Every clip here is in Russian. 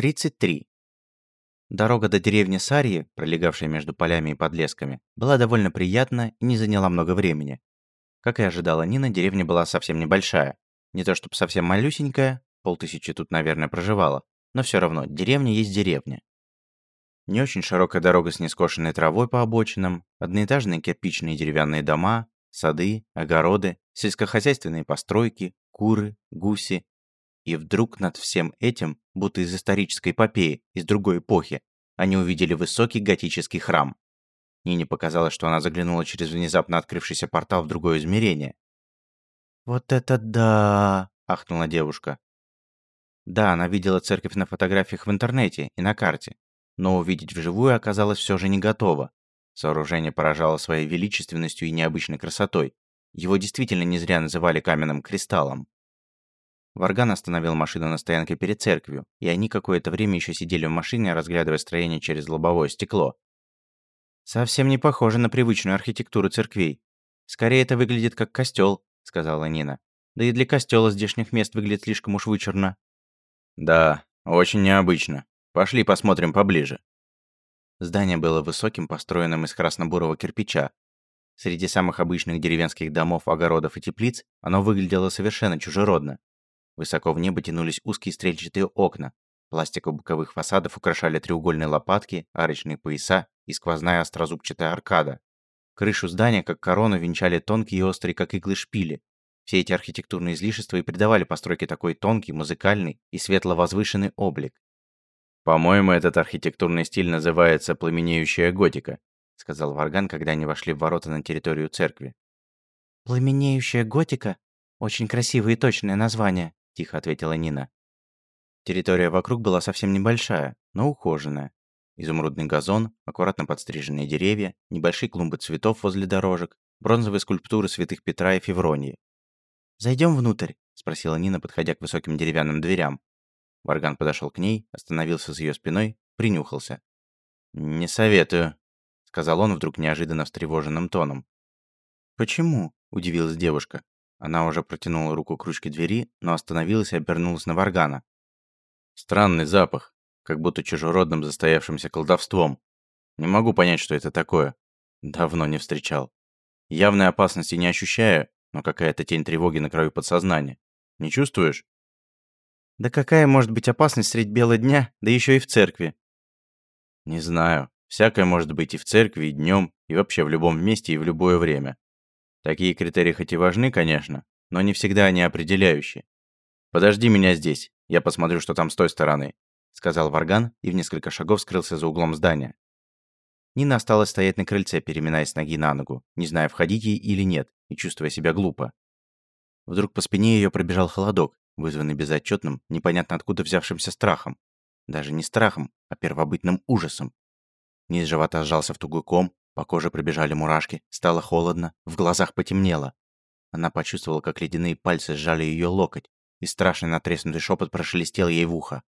33. Дорога до деревни Сарьи, пролегавшая между полями и подлесками, была довольно приятна и не заняла много времени. Как и ожидала Нина, деревня была совсем небольшая. Не то чтобы совсем малюсенькая, полтысячи тут, наверное, проживало, но все равно, деревня есть деревня. Не очень широкая дорога с нескошенной травой по обочинам, одноэтажные кирпичные деревянные дома, сады, огороды, сельскохозяйственные постройки, куры, гуси, и вдруг над всем этим, будто из исторической эпопеи, из другой эпохи, они увидели высокий готический храм. Нине показалось, что она заглянула через внезапно открывшийся портал в другое измерение. «Вот это да!» – ахнула девушка. Да, она видела церковь на фотографиях в интернете и на карте, но увидеть вживую оказалось все же не готова. Сооружение поражало своей величественностью и необычной красотой. Его действительно не зря называли каменным кристаллом. Варган остановил машину на стоянке перед церковью, и они какое-то время еще сидели в машине, разглядывая строение через лобовое стекло. «Совсем не похоже на привычную архитектуру церквей. Скорее, это выглядит как костел», — сказала Нина. «Да и для костела здешних мест выглядит слишком уж вычурно». «Да, очень необычно. Пошли посмотрим поближе». Здание было высоким, построенным из красно-бурого кирпича. Среди самых обычных деревенских домов, огородов и теплиц оно выглядело совершенно чужеродно. Высоко в небо тянулись узкие стрельчатые окна. Пластику боковых фасадов украшали треугольные лопатки, арочные пояса и сквозная острозубчатая аркада. Крышу здания, как корону, венчали тонкие и острые, как иглы шпили. Все эти архитектурные излишества и придавали постройке такой тонкий, музыкальный и светло-возвышенный облик. «По-моему, этот архитектурный стиль называется «пламенеющая готика», сказал Варган, когда они вошли в ворота на территорию церкви. «Пламенеющая готика? Очень красивое и точное название», – тихо ответила Нина. Территория вокруг была совсем небольшая, но ухоженная. Изумрудный газон, аккуратно подстриженные деревья, небольшие клумбы цветов возле дорожек, бронзовые скульптуры святых Петра и Февронии. Зайдем внутрь?» – спросила Нина, подходя к высоким деревянным дверям. Варган подошел к ней, остановился с ее спиной, принюхался. «Не советую», — сказал он вдруг неожиданно встревоженным тоном. «Почему?» — удивилась девушка. Она уже протянула руку к ручке двери, но остановилась и обернулась на Варгана. Странный запах, как будто чужеродным застоявшимся колдовством. Не могу понять, что это такое. Давно не встречал. Явной опасности не ощущаю, но какая-то тень тревоги на краю подсознания. Не чувствуешь? Да какая может быть опасность средь бела дня, да еще и в церкви? Не знаю. Всякое может быть и в церкви, и днем, и вообще в любом месте и в любое время. Такие критерии хоть и важны, конечно, но не всегда они определяющие. «Подожди меня здесь, я посмотрю, что там с той стороны», сказал Варган и в несколько шагов скрылся за углом здания. Нина осталась стоять на крыльце, переминаясь ноги на ногу, не зная, входить ей или нет, и чувствуя себя глупо. Вдруг по спине ее пробежал холодок, вызванный безотчетным, непонятно откуда взявшимся страхом. Даже не страхом, а первобытным ужасом. Низ живота сжался в тугой ком, по коже пробежали мурашки, стало холодно, в глазах потемнело. Она почувствовала, как ледяные пальцы сжали ее локоть, и страшный натреснутый шепот прошелестел ей в ухо.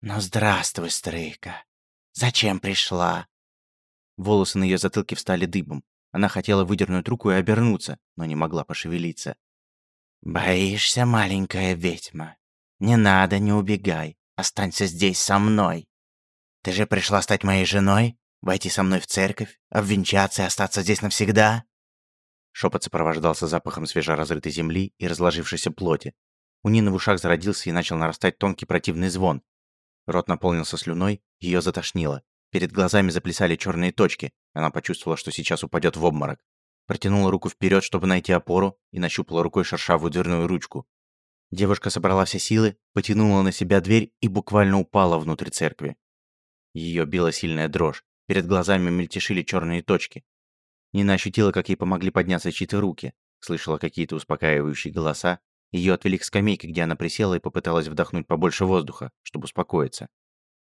«Ну здравствуй, стрейка! Зачем пришла?» Волосы на ее затылке встали дыбом. Она хотела выдернуть руку и обернуться, но не могла пошевелиться. «Боишься, маленькая ведьма? Не надо, не убегай. Останься здесь со мной. Ты же пришла стать моей женой? Войти со мной в церковь, обвенчаться и остаться здесь навсегда?» Шепот сопровождался запахом свежеразрытой земли и разложившейся плоти. У Нины в ушах зародился и начал нарастать тонкий противный звон. Рот наполнился слюной, ее затошнило. Перед глазами заплясали черные точки. Она почувствовала, что сейчас упадет в обморок. Протянула руку вперед, чтобы найти опору, и нащупала рукой шершавую дверную ручку. Девушка собрала все силы, потянула на себя дверь и буквально упала внутрь церкви. Ее била сильная дрожь. Перед глазами мельтешили черные точки. Нина ощутила, как ей помогли подняться чьи-то руки. Слышала какие-то успокаивающие голоса. Ее отвели к скамейке, где она присела и попыталась вдохнуть побольше воздуха, чтобы успокоиться.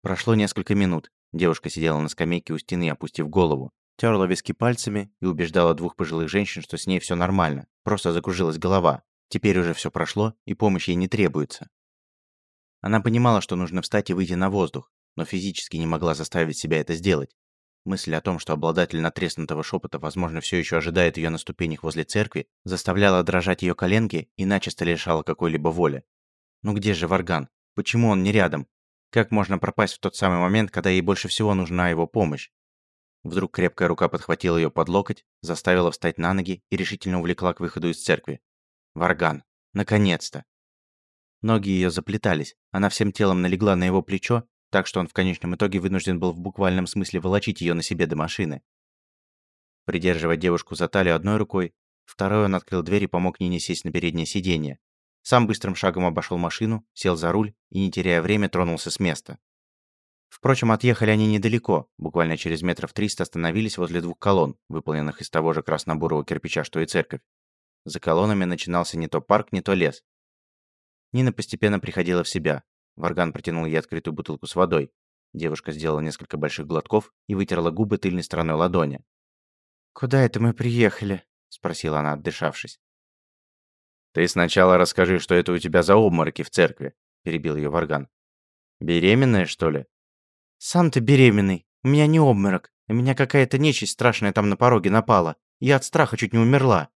Прошло несколько минут. Девушка сидела на скамейке у стены, опустив голову. Терла виски пальцами и убеждала двух пожилых женщин, что с ней все нормально. Просто закружилась голова. Теперь уже все прошло, и помощь ей не требуется. Она понимала, что нужно встать и выйти на воздух, но физически не могла заставить себя это сделать. Мысль о том, что обладатель натреснутого шепота, возможно, все еще ожидает ее на ступенях возле церкви, заставляла дрожать ее коленки и начисто лишала какой-либо воли. Ну где же Варган? Почему он не рядом? Как можно пропасть в тот самый момент, когда ей больше всего нужна его помощь? Вдруг крепкая рука подхватила ее под локоть, заставила встать на ноги и решительно увлекла к выходу из церкви. Варган. Наконец-то. Ноги ее заплетались, она всем телом налегла на его плечо, так что он в конечном итоге вынужден был в буквальном смысле волочить ее на себе до машины. Придерживая девушку за талию одной рукой, второй он открыл дверь и помог Нине сесть на переднее сиденье. Сам быстрым шагом обошел машину, сел за руль и, не теряя время, тронулся с места. Впрочем, отъехали они недалеко, буквально через метров триста остановились возле двух колонн, выполненных из того же краснобурого кирпича, что и церковь. За колоннами начинался не то парк, не то лес. Нина постепенно приходила в себя. Варган протянул ей открытую бутылку с водой. Девушка сделала несколько больших глотков и вытерла губы тыльной стороной ладони. «Куда это мы приехали?» – спросила она, отдышавшись. «Ты сначала расскажи, что это у тебя за обмороки в церкви», – перебил ее Варган. «Беременная, что ли?» «Сам ты беременный. У меня не обморок. У меня какая-то нечисть страшная там на пороге напала. Я от страха чуть не умерла».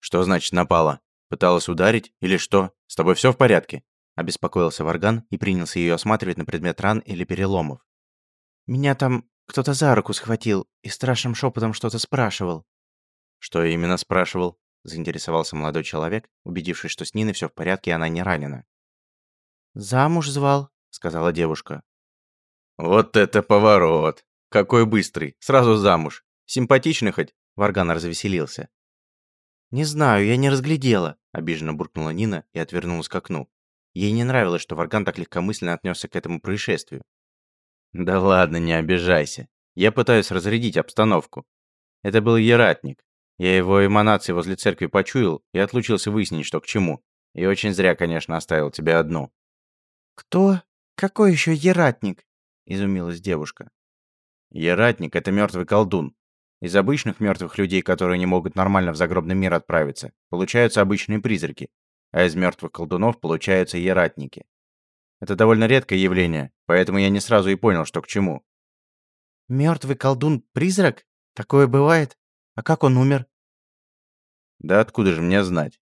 «Что значит напала? Пыталась ударить? Или что? С тобой все в порядке?» Обеспокоился Варган и принялся ее осматривать на предмет ран или переломов. «Меня там кто-то за руку схватил и страшным шепотом что-то спрашивал». «Что именно спрашивал?» заинтересовался молодой человек, убедившись, что с Ниной все в порядке и она не ранена. «Замуж звал», — сказала девушка. «Вот это поворот! Какой быстрый! Сразу замуж! Симпатичный хоть?» Варган развеселился. «Не знаю, я не разглядела», – обиженно буркнула Нина и отвернулась к окну. Ей не нравилось, что Варган так легкомысленно отнесся к этому происшествию. «Да ладно, не обижайся. Я пытаюсь разрядить обстановку. Это был ератник. Я его эманации возле церкви почуял и отлучился выяснить, что к чему. И очень зря, конечно, оставил тебя одну». «Кто? Какой еще ератник?» изумилась девушка. Ератник это мертвый колдун. Из обычных мертвых людей, которые не могут нормально в загробный мир отправиться, получаются обычные призраки, а из мертвых колдунов получаются ератники. Это довольно редкое явление, поэтому я не сразу и понял, что к чему. Мертвый колдун-призрак? Такое бывает? А как он умер? Да откуда же мне знать?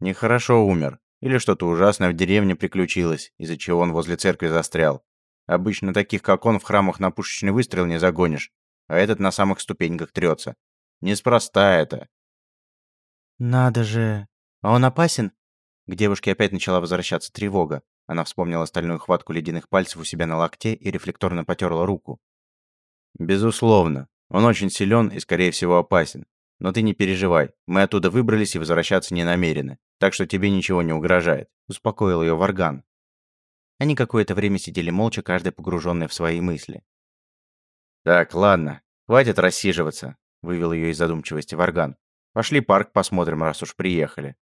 Нехорошо умер. Или что-то ужасное в деревне приключилось, из-за чего он возле церкви застрял. Обычно таких, как он, в храмах на пушечный выстрел не загонишь, а этот на самых ступеньках трется. Неспроста это. Надо же. А он опасен? К девушке опять начала возвращаться тревога. Она вспомнила стальную хватку ледяных пальцев у себя на локте и рефлекторно потерла руку. Безусловно. Он очень силен и, скорее всего, опасен. Но ты не переживай, мы оттуда выбрались и возвращаться не намерены, так что тебе ничего не угрожает», – успокоил ее Варган. Они какое-то время сидели молча, каждый погруженный в свои мысли. «Так, ладно, хватит рассиживаться», — вывел ее из задумчивости Варган. «Пошли парк посмотрим, раз уж приехали».